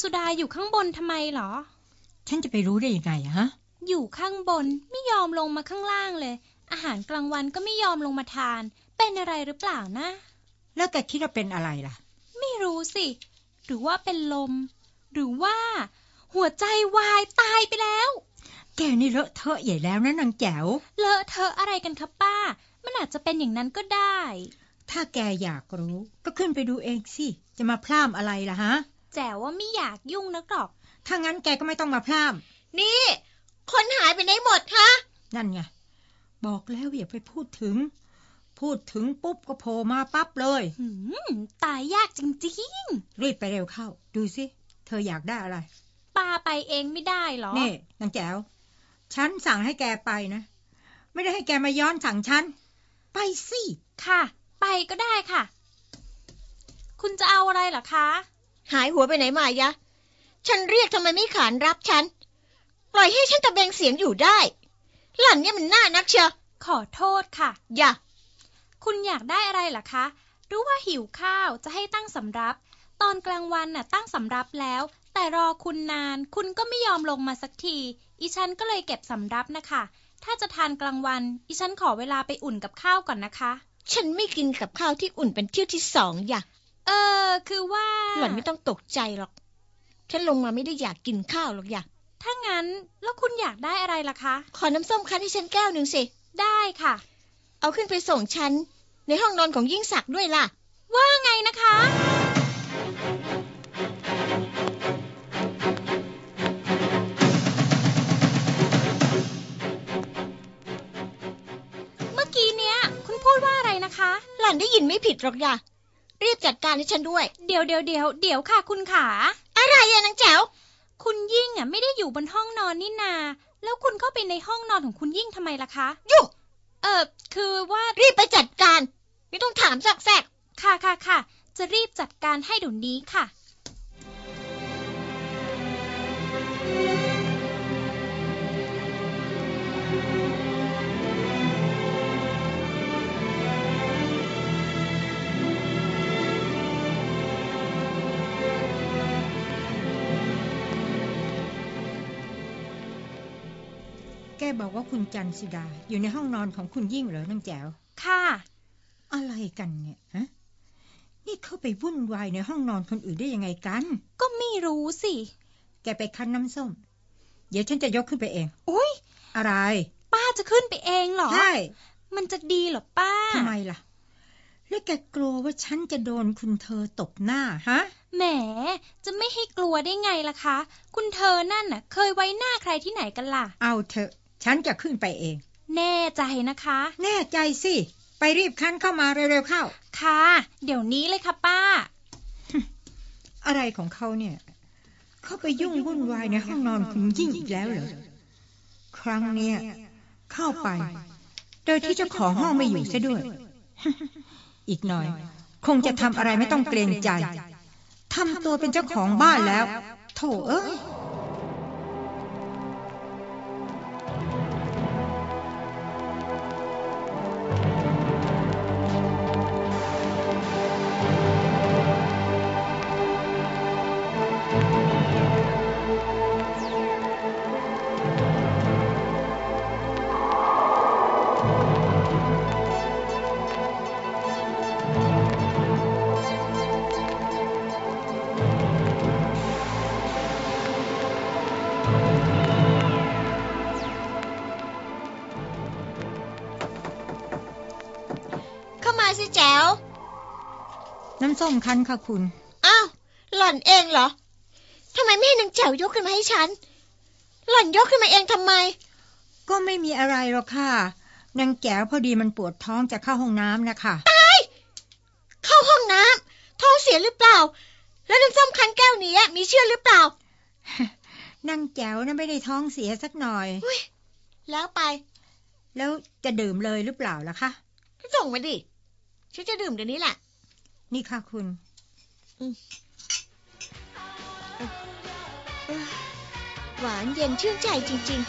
สุดาอยู่ข้างบนทำไมเหรอ ฉันจะไปรู้ได้ยังไงอะฮะ อยู่ข้างบนไม่ยอมลงมาข้างล่างเลย อาหารกลางวันก็ไม่ยอมลงมาทาน เป็นอะไรหรือเปล่านะ แล้วแกคิดว่าเป็นอะไรล่ะ ไม่รู้สิ หรือว่าเป็นลม หรือว่า หัวใจวายตายไปแล้ว แกนี่เลอะเทอะใหญ่แล้วนะนางแจ๋ว เลอะเทอะอะไรกันคะป้า มันอาจจะเป็นอย่างนั้นก็ได้ ถ้าแกอยากรู้ ก็ขึ้นไปดูเองสิ จะมาพร่ำอะไรล่ะฮะแจ๋วว่าไม่อยากยุ่งนักหรอก ถ้างั้นแกก็ไม่ต้องมาพร่นี่ คนหายไปไหนหมดคะำนั่นไง บอกแล้วอย่าไปพูดถึง พูดถึงปุ๊บก็โผล่มาปั๊บเลยหืมตายยากจริงรีบไปเร็วเข้า ดูสิ เธออยากได้อะไรๆป้าไปเองไม่ได้เหรอ นี่นางแจ๋ว ฉันสั่งให้แกไปนะ ไม่ได้ให้แกมาย้อนสั่งฉัน ไปสิ ค่ะ ไปก็ได้ค่ะ คุณจะเอาอะไรเหรอคะ หายหัวไปไหนมายะ ฉันเรียกทำไมไม่ขานรับฉัน ปล่อยให้ฉันตะเบงเสียงอยู่ได้ หล่อนเนี่ยมันน่านักเชียวขอโทษค่ะ อย่า คุณอยากได้อะไรเหรอคะ รู้ว่าหิวข้าวจะให้ตั้งสำรับ ตอนกลางวันน่ะตั้งสำรับแล้ว แต่รอคุณนาน คุณก็ไม่ยอมลงมาสักที อีฉันก็เลยเก็บสำรับนะคะ ถ้าจะทานกลางวัน อีฉันขอเวลาไปอุ่นกับข้าวก่อนนะคะ ฉันไม่กินกับข้าวที่อุ่นเป็นเที่ยวที่สองอย่า เออ คือว่า หล่อนไม่ต้องตกใจหรอก ฉันลงมาไม่ได้อยากกินข้าวหรอกอย่าถ้างั้นแล้วคุณอยากได้อะไรล่ะคะ ขอน้ำส้มคั้นให้ฉันแก้วหนึ่งสิ ได้ค่ะ เอาขึ้นไปส่งฉัน ในห้องนอนของยิ่งศักดิ์ด้วยล่ะ ว่าไงนะคะ เมื่อกี้เนี้ย คุณพูดว่าอะไรนะคะ หล่อนได้ยินไม่ผิดหรอกอย่า รีบจัดการให้ฉันด้วย เดี๋ยวเดี๋ยวเดี๋ยวเดี๋ยวค่ะคุณขา อะไรอะนางแจ๋ว คุณยิ่งอะไม่ได้อยู่บนห้องนอนนี่นา แล้วคุณเข้าไปในห้องนอนของคุณยิ่งทำไมล่ะคะยุ่งเออคือว่ารีบไปจัดการ ไม่ต้องถามซอกแซกค่ะค่ะค่ะจะรีบจัดการให้เดี๋ยวนี้ค่ะ บอกว่าคุณจันสุดา อยู่ในห้องนอนของคุณยิ่งเหรอนางแจ๋ว ค่ะ อะไรกันเนี่ยฮะ นี่เข้าไปวุ่นวายในห้องนอนคนอื่นได้ยังไงกัน ก็ไม่รู้สิ แกไปคั้นน้ำส้ม เดี๋ยวฉันจะยกขึ้นไปเอง อุ้ยอะไร ป้าจะขึ้นไปเองเหรอ ใช่ มันจะดีเหรอป้า ทำไมล่ะ แล้วแกกลัวว่าฉันจะโดนคุณเธอตบหน้าฮะแหม จะไม่ให้กลัวได้ไงล่ะคะ คุณเธอนั่นน่ะ เคยไว้หน้าใครที่ไหนกันล่ะ เอาเถอะ ฉันจะขึ้นไปเอง แน่ใจนะคะ แน่ใจสิ ไปรีบคั้นเข้ามาเร็วๆเข้า ค่ะ เดี๋ยวนี้เลยค่ะป้า อะไรของเขาเนี่ย เข้าไปยุ่งวุ่นวายในห้องนอนคุณยิ่งอีกแล้วเหรอ ครั้งเนี้ยเข้าไป โดยที่เจ้าของห้องไม่อยู่ซะด้วย อีกหน่อย คงจะทำอะไรไม่ต้องเกรงใจทำตัวเป็นเจ้าของบ้านแล้ว โถเอ้ย น้ำส้มคั้นค่ะคุณ อ้าว หล่อนเองเหรอทำไมไม่ให้นางแจ๋วยกขึ้นมาให้ฉัน หล่อนยกขึ้นมาเองทำไม ก็ไม่มีอะไรหรอกค่ะ นางแก้วพอดีมันปวดท้องจะเข้าห้องน้ำนะคะเข้าห้องน้ำท้องเสียหรือเปล่า แล้วน้ำส้มคั้นแก้วนี้มีเชื่อหรือเปล่านางแก้วน่ะไม่ได้ท้องเสียสักหน่อยแล้วไป แล้วจะดื่มเลยหรือเปล่าล่ะคะก็ส่งมาดิฉันจะดื่มเดี๋ยวนี้แหละ นี่ค่ะคุณ หวานเย็นชื่นใจจริง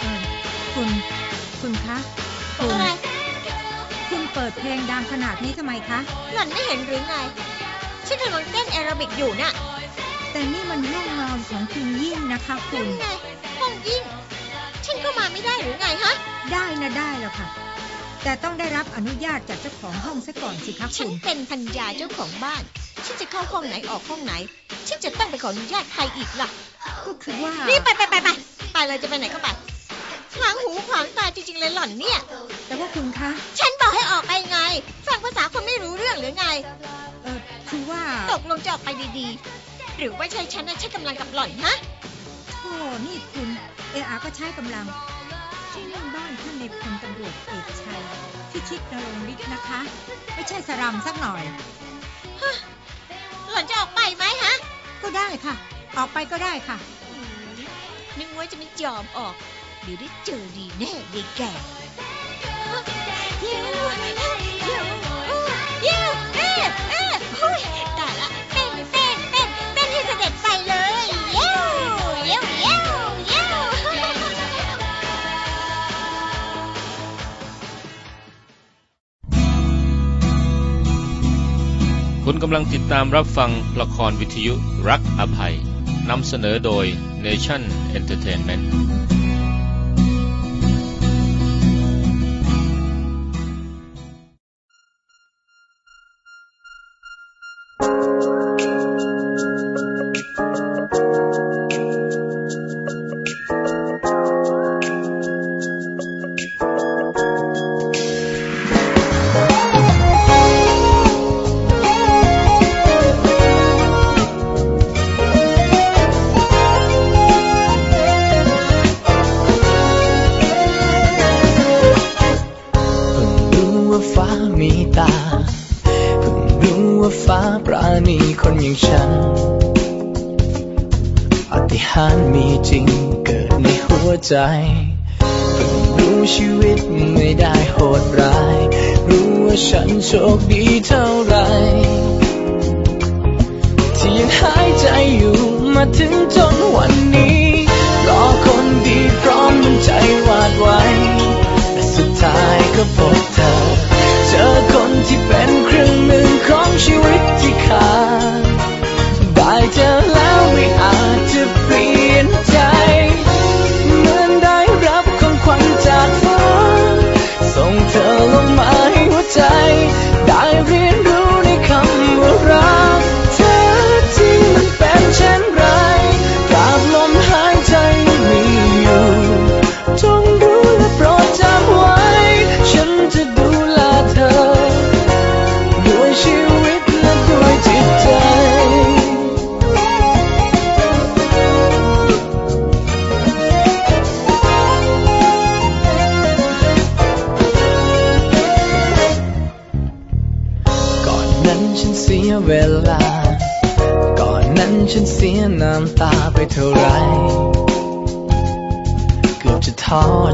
เออคุณ คุณคะ ๆ คุณ อะไร คุณเปิดเพลงดังขนาดนี้ทำไมคะ หล่อนไม่เห็นหรือไง ฉันกำลังเต้นแอโรบิกอยู่น่ะ แต่นี่มันห้องนอนของคุณยิ่งนะคะคุนั่ณ นไงห้องยิ่ง ฉันก็มาไม่ได้หรือไงฮะ ได้นะได้แล้วค่ะ แต่ต้องได้รับอนุญาตจากเจ้าของห้องซะก่อนสิคะฉัคุนณ เป็นพัญญาเจ้าของบ้าน ฉันจะเข้าห้องไหนออกห้องไหน ฉันจะต้องไปขออนุญาตใครอีกล่ะ ก็คือว่า รีบไปไปไปไปไปเลยจะไปไหนก็ไปขวางหูขวางตาจริงๆเลยหล่อนเนี่ย แต่ว่าคุณคะ ฉันบอกให้ออกไปไง ฟังภาษาคนไม่รู้เรื่องหรือไง เออคือว่าตกลงจะออกไปดีๆ หรือว่าใช่ฉันนะใช้กำลังกับหล่อนฮะโอ้นี่คุณ เออาก็ใช้กำลังที่นี่บ้าน ท่านในพลตำรวจเอกชัยพิชิตนรงค์ฤทธิ์นะคะ ไม่ใช่สรัมสักหน่อยหล่อนจะออกไปไหมฮะก็ได้ค่ะ ออกไปก็ได้ค่ะ อืมนึกว่าจะไม่ยอมออกเดี๋ยวได้เจอดีแน่ยายแก่เกำลังติดตามรับฟังละครวิทยุรักอภัยนำเสนอโดย Nation Entertainment ว่าฉันโชคดีเท่าไรที่ยังหายใจอยู่มาถึงจนวันนี้รอคนดีพร้อมมันใจวาดไว้แต่สุดท้ายก็พบเธอ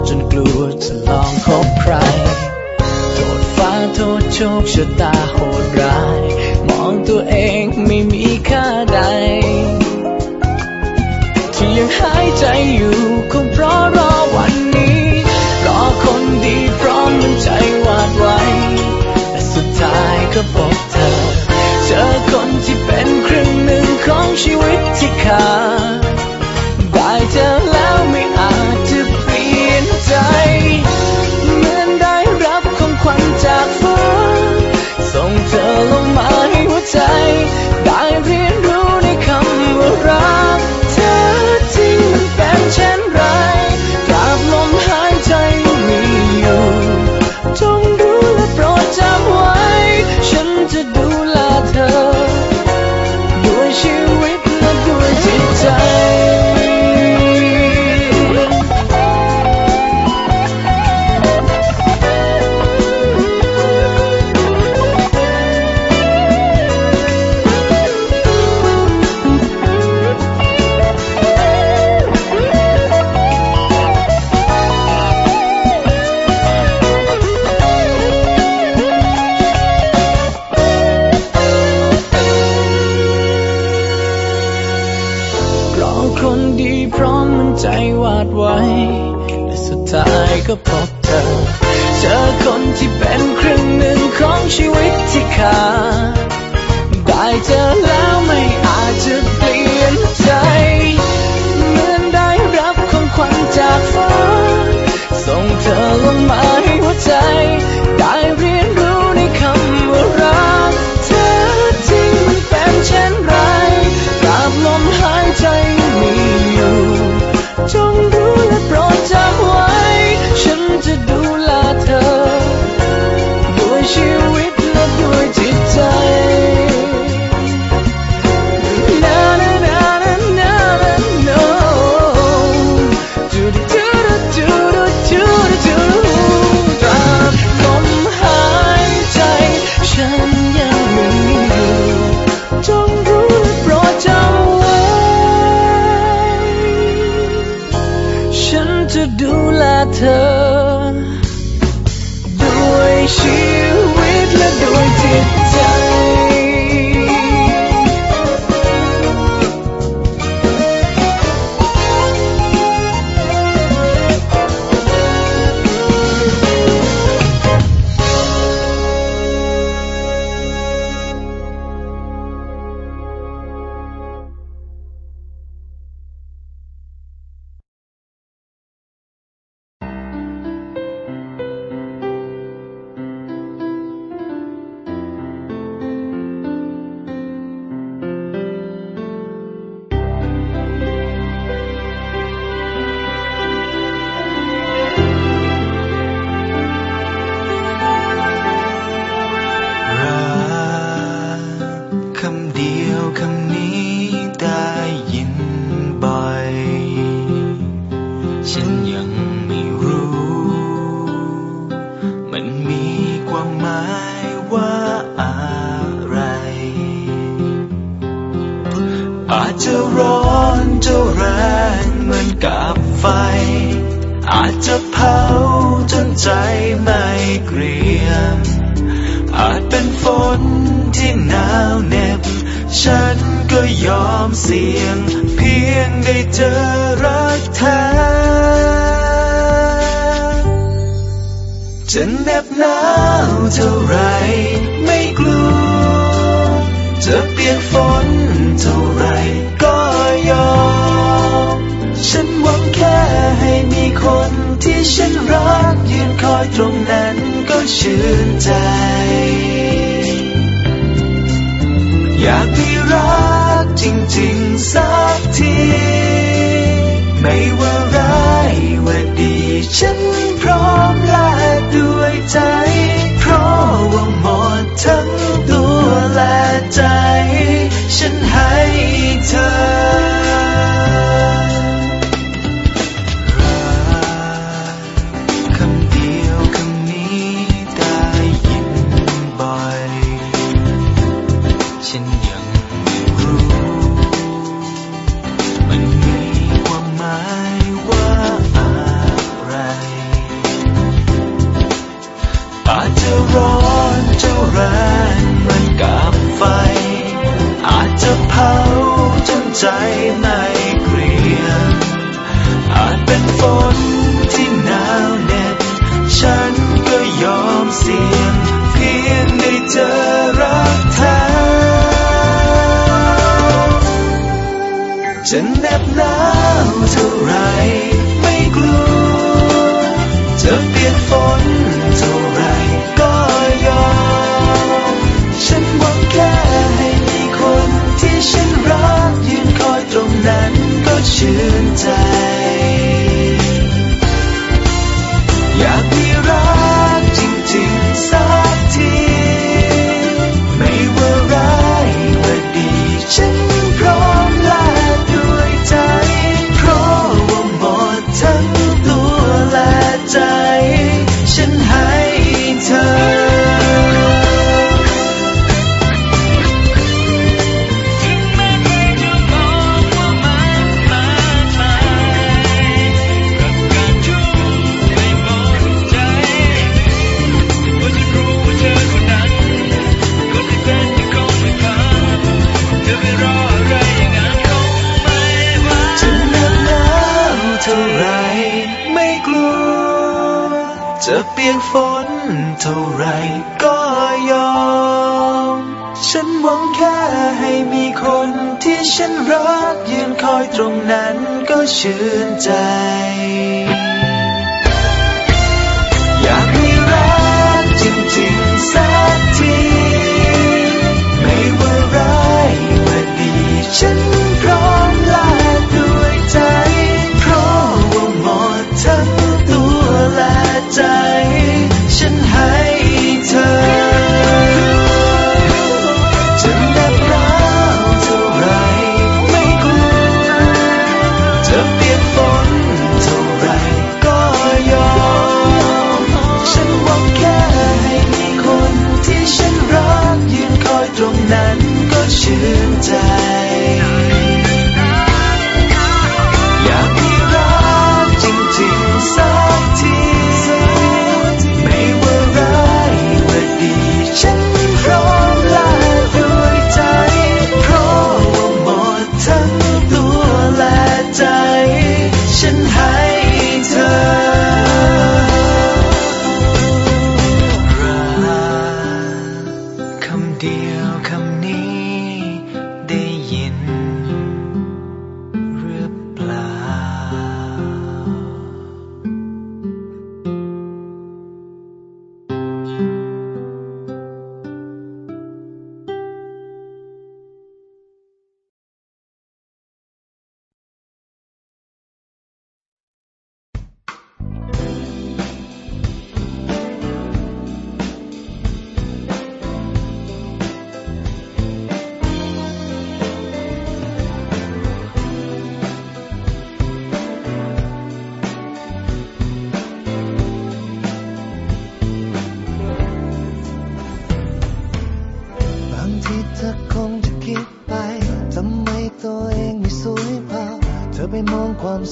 จนกลัวจะลองคบใคร โทษฟ้าโทษโชคชะตาโหดร้าย มองตัวเองไม่มีค่าใด ที่ยังหายใจอยู่คงเพราะรอวันนี้ รอคนดีพร้อมมันใจวาดไว้ แต่สุดท้ายก็พบเธอ เจอคนที่เป็นครึ่งหนึ่งของชีวิตที่ขาด ดีพร้อมมันใจวาดไว้แต่สุดท้ายก็พบเธอ เจอคนที่เป็นครึ่งหนึ่งของชีวิตที่ขาดได้เจอแล้วไม่อาจจะเปลี่ยนใจเหมือนได้รับของขวัญจากฟ้า ส่งเธอลงมาให้หัวใจ ยอมเสี่ยง เพียงได้เจอรักแท้จะเหน็บหนาวเท่าไรไม่กลัว จะเปียกฝนเท่าไรก็ยอม ฉันหวังแค่ให้มีคนที่ฉันรักยืนคอยตรงนั้นก็ชื่นใจ อยากมีรัก จริงๆสักที ไม่ว่าร้ายว่าดี ฉันพร้อมแลกด้วยใจ เพราะว่าหมดทั้งตัวและใจ ฉันให้เธอรักคำเดี จะเปียกฝนเท่าไรก็ยอม ฉันหวังแค่ให้มีคนที่ฉันรักยืนคอยตรงนั้นก็ชื่นใจ อยากมีรักจริงๆสักที ไม่ว่าร้ายว่าดี ฉันพร้อมแลกด้วยใจ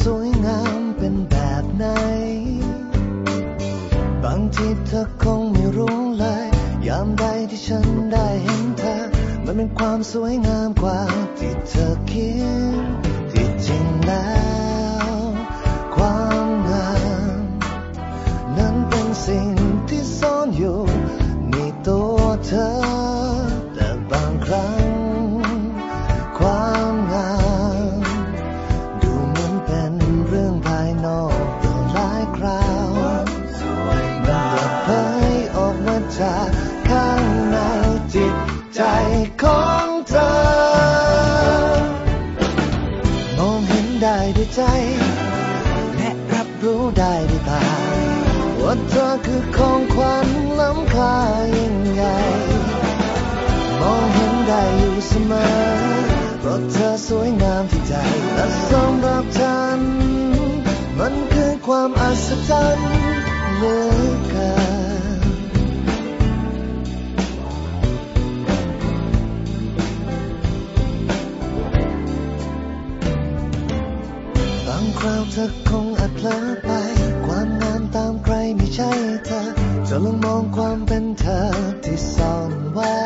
อ เธอคงอาจเผลอไป ความงามตามใครไม่ใช่เธอจะลองมองความเป็นเธอที่ซ่อนไว้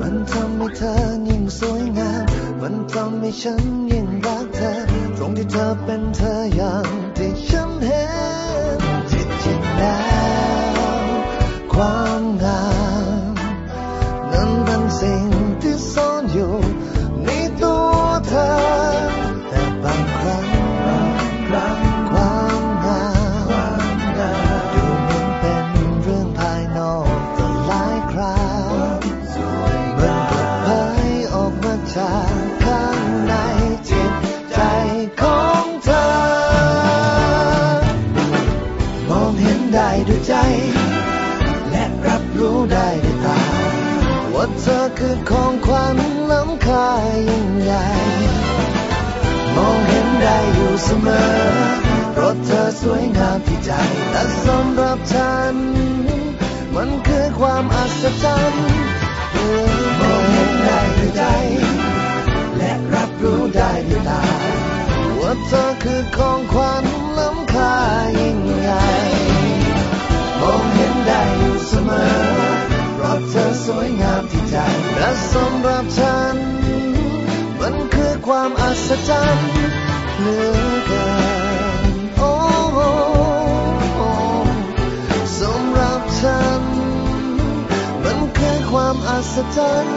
มันทำให้เธอยิ่งสวยงาม มันทำให้ฉันยิ่งรักเธอ ตรงที่เธอเป็นเธออย่างที่ฉันเห็นที่จริงแล้วความงาม เธอคือของขวัญล้ำค่ายิ่งใหญ่ มองเห็นได้อยู่เสมอเพราะเธอสวยงามที่ใจและสำหรับฉัน มันคือความอัศจรรย์มองเห็นได้ด้วยใจ และรับรู้ได้ด้วยตาว่าเธอคือของขวัญล้ำค่ายิ่งใหญ่ มองเห็นได้อยู่เสมอะเธอสวยงามที่ใจและสำหรับฉัน มันคือความอัศจรรย์เหลือเกินโอ้สำหรับฉัน มันคือความอัศจรรย์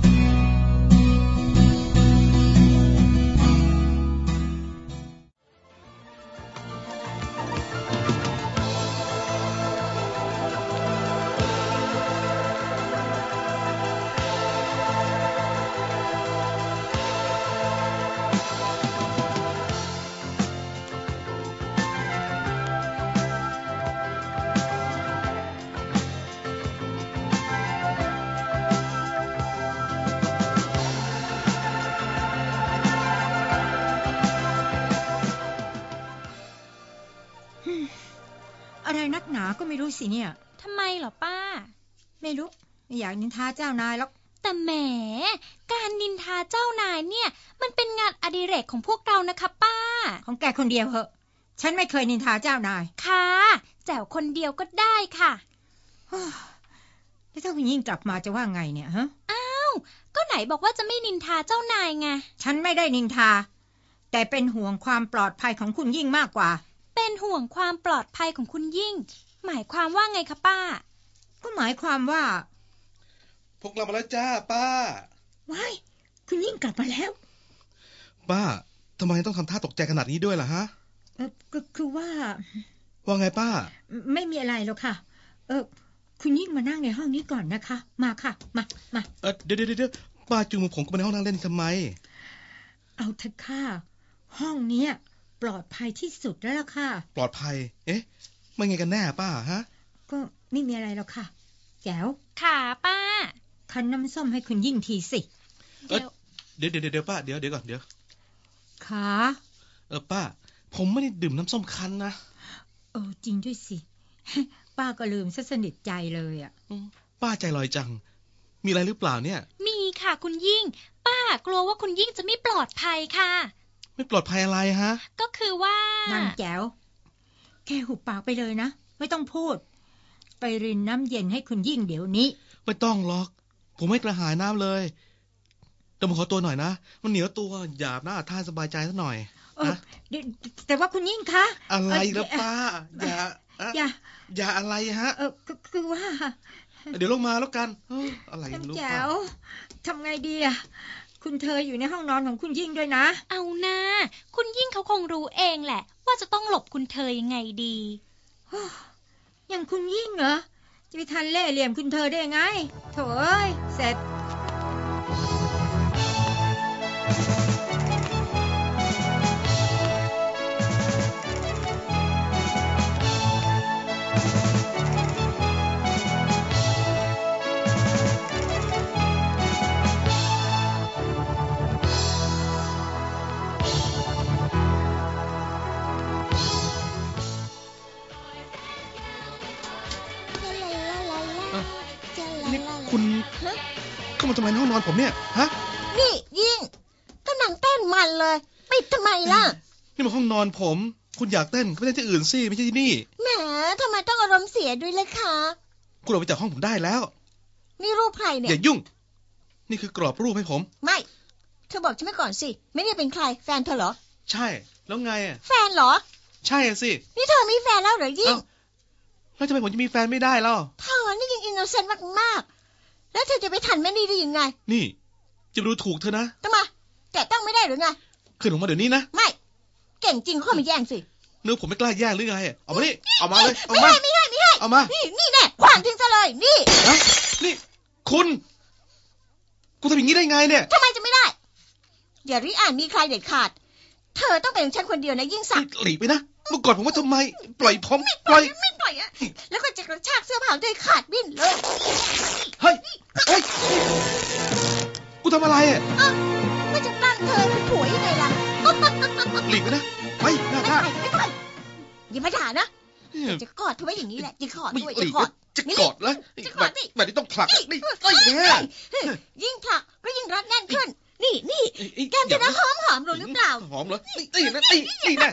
สิเนี่ยทำไมเหรอป้า ไม่รู้ ไม่อยากนินทาเจ้านายหรอก แต่แหม การนินทาเจ้านายเนี่ย มันเป็นงานอดิเรกของพวกเรานะคะป้า ของแกคนเดียวเหอะ ฉันไม่เคยนินทาเจ้านาย ค่ะ แจ๋วคนเดียวก็ได้ค่ะแล้วถ้าคุณยิ่งกลับมาจะว่าไงเนี่ยฮะ อ้าว ก็ไหนบอกว่าจะไม่นินทาเจ้านายไง ฉันไม่ได้นินทา แต่เป็นห่วงความปลอดภัยของคุณยิ่งมากกว่า เป็นห่วงความปลอดภัยของคุณยิ่ง หมายความว่าไงคะป้า ก็หมายความว่า พวกเรามาแล้วจ้าป้า ว้าย คุณยิ่งกลับมาแล้ว ป้าทำไมต้องทำท่าตกใจขนาดนี้ด้วยล่ะฮะ เออก็คือว่า ว่าไงป้า ไม่มีอะไรหรอกค่ะ เออ คุณยิ่งมานั่งในห้องนี้ก่อนนะคะ มาค่ะ มา มา เออเดี๋ยวเดี๋ยวเดี๋ยวป้าจูงมือผมเข้าไปในห้องนั่งเล่นทำไม เอาเถอะค่ะ ห้องเนี้ย ปลอดภัยที่สุดแล้วล่ะค่ะ ปลอดภัย เอ๊ะ ไม่ไงกันแน่ป้าฮะ ก็ไม่มีอะไรหรอกค่ะแก้วค่ะป้า คั้นน้ำส้มให้คุณยิ่งทีสิ เอ้ย เดี๋ยวเดี๋ยวเดี๋ยวป้าเดี๋ยวเดี๋ยวก่อนเดี๋ยว ค่ะ เออป้า ผมไม่ได้ดื่มน้ำส้มคั้นนะเออจริงด้วยสิ ป้าก็ลืมซะสนิทใจเลยอะ อืมป้าใจลอยจัง มีอะไรหรือเปล่าเนี่ย มีค่ะคุณยิ่ง ป้ากลัวว่าคุณยิ่งจะไม่ปลอดภัยค่ะ ไม่ปลอดภัยอะไรฮะ ก็คือว่านางแก้ว แกหุบปากไปเลยนะ ไม่ต้องพูด ไปรินน้ำเย็นให้คุณยิ่งเดี๋ยวนี้ ไม่ต้องหรอก ผมไม่กระหายน้ำเลยแต่ผมขอตัวหน่อยนะ มันเหนียวตัวหยาบหน้าท่านสบายใจสักหน่อยเออนะเดี๋ยวแต่ว่าคุณยิ่งคะอะไรเแล้วป้าอย่าอะอย่าอย่าอะไรฮะ เออก็คือว่าเดี๋ยวลงมาแล้วกันเอ้ออะไรไม่น้ำรู้แจ๋ป้า วทำไงดีอะคุณเธออยู่ในห้องนอนของคุณยิ่งด้วยนะ เอานะคุณยิ่งเขาคงรู้เองแหละ ว่าจะต้องหลบคุณเธอยังไงดีอย่างคุณยิ่งเหรอ จะไปทันเล่เหลี่ยมคุณเธอได้ไง โถเอ้ยเสร็จ มาทำไมในห้องนอนผมเนี่ยฮะนี่ยิ่งกำลังเต้นมันเลยปิดทำไมล่ะ นี่มันห้องนอนผม คุณอยากเต้นก็ไปเต้นที่อื่นสิไม่ใช่ที่นี่แหมทำไมต้องอารมณ์เสียด้วยล่ะคะคุณออกไปจากห้องผมได้แล้ว นี่รูปใครเนี่อย่ายยุ่ง นี่คือกรอบรูปให้ผม ไม่ เธอบอกฉันไม่ก่อนสิ ไม่ได้เป็นใคร แฟนเธอเหรอ ใช่ แล้วไงอะ แฟนเหรอ ใช่อะสิ นี่เธอมีแฟนแล้วเหรอยิ่งเอ้าแล้วทำไมผมจะมีแฟนไม่ได้แล้วเธอนี่ยังอินโนเซนต์มากๆ แล้วเธอจะไปทันแม่นี่ได้ยังไง นี่ จะมาดูถูกเธอนะทำไมแต่ต้องไม่ได้หรือไง ขึ้นออกมาเดี๋ยวนี้นะ ไม่ เก่งจริงเข้ามาแย่งสิเนื้อผมไม่กล้าแย่งหรือไงอะเอามานี่เอามาเลยเอาไม่มาให้ไม่ให้ไม่ให้เอามา นี่นี่แน่ขวางทิ้งซะเลย นี่ฮะนี่ คุณ คุณทำอย่างนี้ได้ไงเนี่ยทำไมจะไม่ได้ อย่าริอ่านมีใครเด็ดขาด เธอต้องเป็นฉันคนเดียวนะยิ่งศักดิ์หลีกไปนะเมื่อก่อนผมว่าทำไม ปล่อยผมปล่อยไม่ปล่อยอะแล้วก็จะกระชากเสื้อผ้าด้วยขาดวิ่นเลยเฮ้ยเฮ้ยกูทำอะไรอะอ้าวไม่จะตั้งเธอเป็นผัวยังไงล่ะหลีกไปนะไปหน้าไม่ท่าไปไม่ไปอย่ามาด่านะเนี่ยจะกอดเธอไว้อย่างนี้แหละจะกอดไม่ด้วยหลีจะกกอดจะกอดแล้วจะกแบอดบสิแบบนี้ต้องผลักนี่นี่เฮ้ยไอ้เนี่ยเฮ้ยยิ่งผลักก็ยิ่งรัดแน่นขึ้น นี่นี่แกมจะน่าหอมหอมลงหรือเปล่า หอมเหรอนี่นะนี่นี่นะ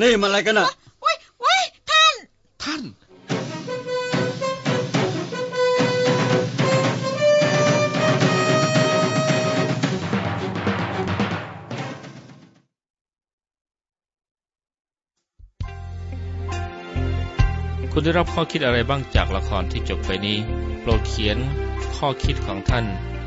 นี่มันอะไรกันอะว้ยว้ยท่าน ท่านคุณได้รับข้อคิดอะไรบ้างจากละครที่จบไปนี้ โปรดเขียนข้อคิดของท่าน